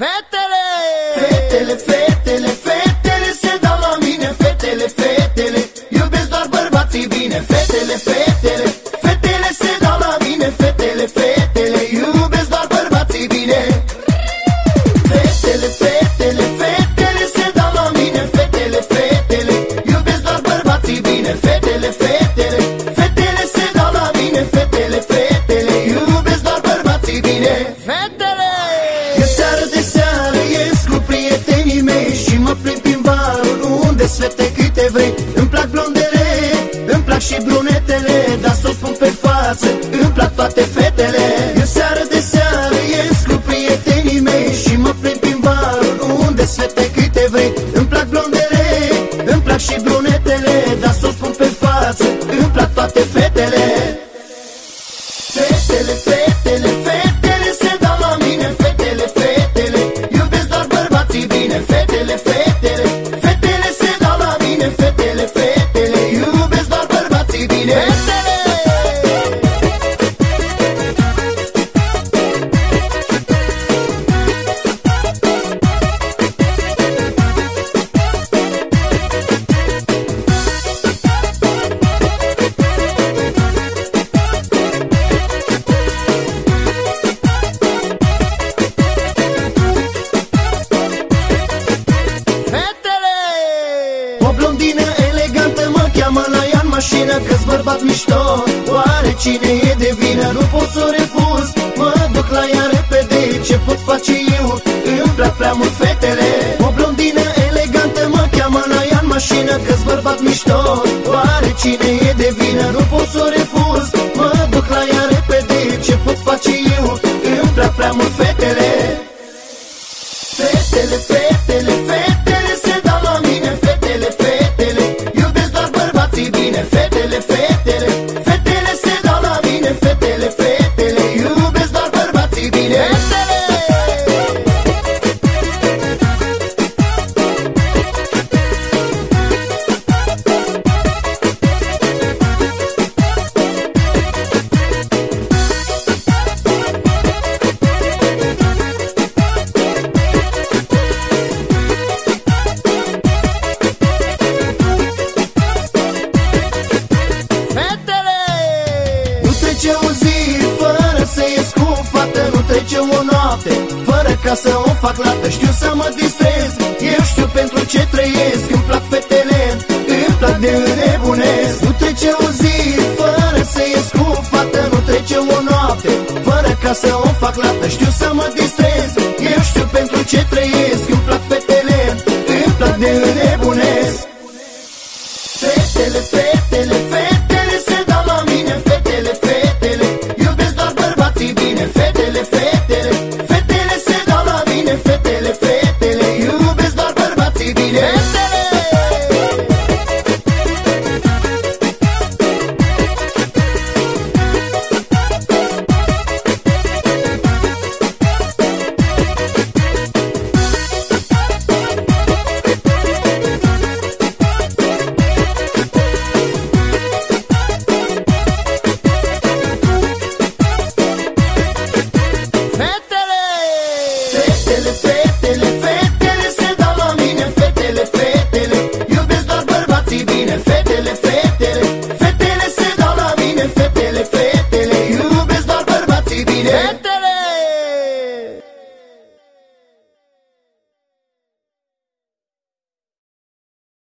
Fetele! Fetele, fetele, fetele se dau la mine Fetele, fetele, iubesc doar bărbații bine Fetele, fetele, fetele se dau la mine Fetele, fetele, iubesc doar bărbații bine. Fetele, fetele, și brunetele Dar să o spun pe față, îmi plac toate fetele. Eu seară de seară ies cu prietenii mei Și mă plimb prin barul unde fete câte vrei. Îmi plac blondele, îmi plac și brunetele Dar să o spun pe față, îmi plac toate fetele Fetele, fetele, fetele ea în mașină Că-s bărbat mișto, oare cine e de vină? Nu pot să o refuz, mă duc la ea repede Ce pot face eu? Îmi plac prea mult fetele O blondină elegantă mă cheamă la ea în mașină Că-s bărbat mișto, oare cine e de vină? Nu pot să o refuz, trece o noapte fără ca să o fac lată. Știu să mă distrez, eu știu pentru ce trăiesc. Îmi plac fetele, îmi plac de înnebunesc. Nu trece o zi fără să ies cu o fată. Nu trece o noapte fără ca să o fac lată. Știu să mă distrez, eu știu pentru ce trăiesc. Îmi plac fetele, îmi plac de înnebunesc. Fetele, fetele, fetele se dau la mine. Fetele, fetele, iubesc doar bărbații bine. Fetele, fetele, fetele